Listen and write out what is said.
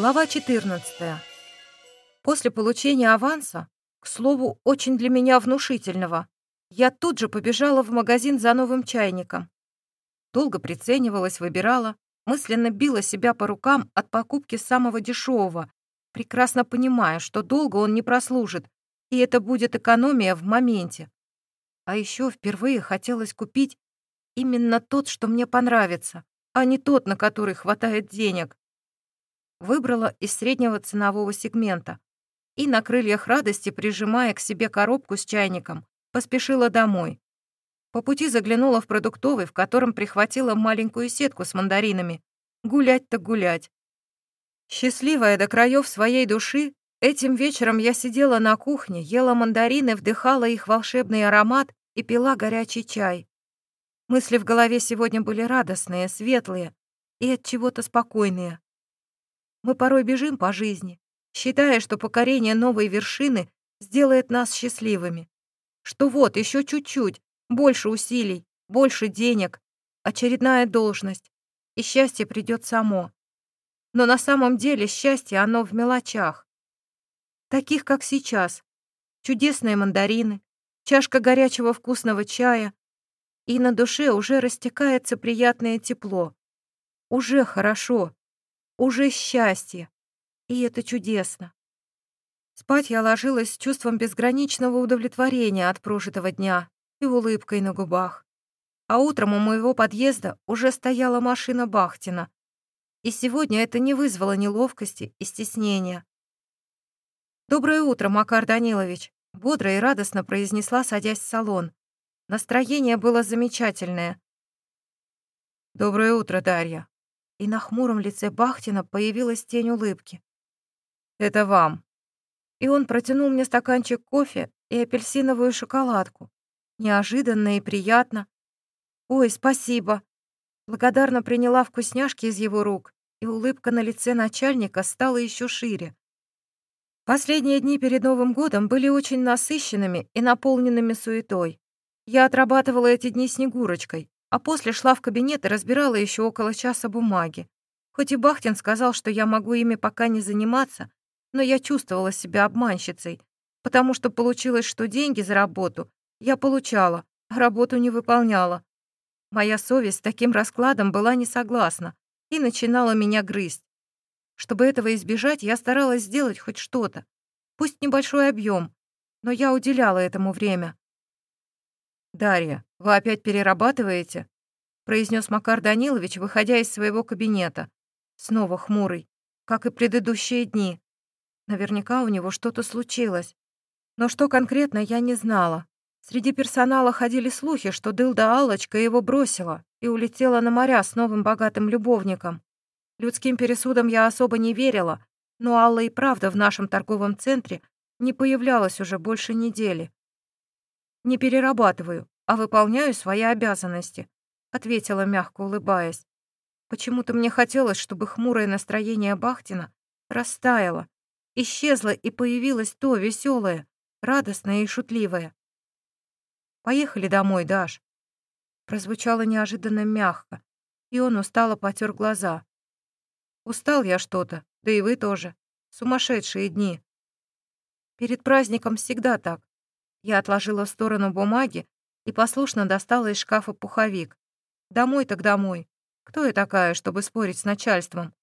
Глава 14. После получения аванса, к слову, очень для меня внушительного, я тут же побежала в магазин за новым чайником. Долго приценивалась, выбирала, мысленно била себя по рукам от покупки самого дешевого, прекрасно понимая, что долго он не прослужит, и это будет экономия в моменте. А еще впервые хотелось купить именно тот, что мне понравится, а не тот, на который хватает денег. Выбрала из среднего ценового сегмента и на крыльях радости, прижимая к себе коробку с чайником, поспешила домой. По пути заглянула в продуктовый, в котором прихватила маленькую сетку с мандаринами. Гулять то гулять. Счастливая до краев своей души, этим вечером я сидела на кухне, ела мандарины, вдыхала их волшебный аромат и пила горячий чай. Мысли в голове сегодня были радостные, светлые и от чего-то спокойные. Мы порой бежим по жизни, считая, что покорение новой вершины сделает нас счастливыми. Что вот, еще чуть-чуть, больше усилий, больше денег, очередная должность, и счастье придет само. Но на самом деле счастье, оно в мелочах. Таких, как сейчас. Чудесные мандарины, чашка горячего вкусного чая, и на душе уже растекается приятное тепло. Уже хорошо, уже счастье, и это чудесно. Спать я ложилась с чувством безграничного удовлетворения от прожитого дня и улыбкой на губах. А утром у моего подъезда уже стояла машина Бахтина. И сегодня это не вызвало неловкости и стеснения. «Доброе утро, Макар Данилович», — бодро и радостно произнесла, садясь в салон. Настроение было замечательное. «Доброе утро, Дарья!» И на хмуром лице Бахтина появилась тень улыбки. «Это вам!» И он протянул мне стаканчик кофе и апельсиновую шоколадку. Неожиданно и приятно. «Ой, спасибо!» Благодарно приняла вкусняшки из его рук, и улыбка на лице начальника стала еще шире. Последние дни перед Новым годом были очень насыщенными и наполненными суетой. Я отрабатывала эти дни Снегурочкой, а после шла в кабинет и разбирала еще около часа бумаги. Хоть и Бахтин сказал, что я могу ими пока не заниматься, но я чувствовала себя обманщицей, потому что получилось, что деньги за работу я получала, а работу не выполняла. Моя совесть с таким раскладом была не согласна и начинала меня грызть. Чтобы этого избежать, я старалась сделать хоть что-то, пусть небольшой объем, но я уделяла этому время. «Дарья, вы опять перерабатываете?» произнес Макар Данилович, выходя из своего кабинета. Снова хмурый, как и предыдущие дни. Наверняка у него что-то случилось. Но что конкретно, я не знала. Среди персонала ходили слухи, что Дылда Аллочка его бросила и улетела на моря с новым богатым любовником. Людским пересудам я особо не верила, но Алла и правда в нашем торговом центре не появлялась уже больше недели. «Не перерабатываю, а выполняю свои обязанности», — ответила, мягко улыбаясь. Почему-то мне хотелось, чтобы хмурое настроение Бахтина растаяло, исчезло и появилось то веселое, радостное и шутливое. «Поехали домой, Даш», — прозвучало неожиданно мягко, и он устало потер глаза. «Устал я что-то, да и вы тоже. Сумасшедшие дни. Перед праздником всегда так. Я отложила в сторону бумаги и послушно достала из шкафа пуховик. Домой так домой. Кто я такая, чтобы спорить с начальством?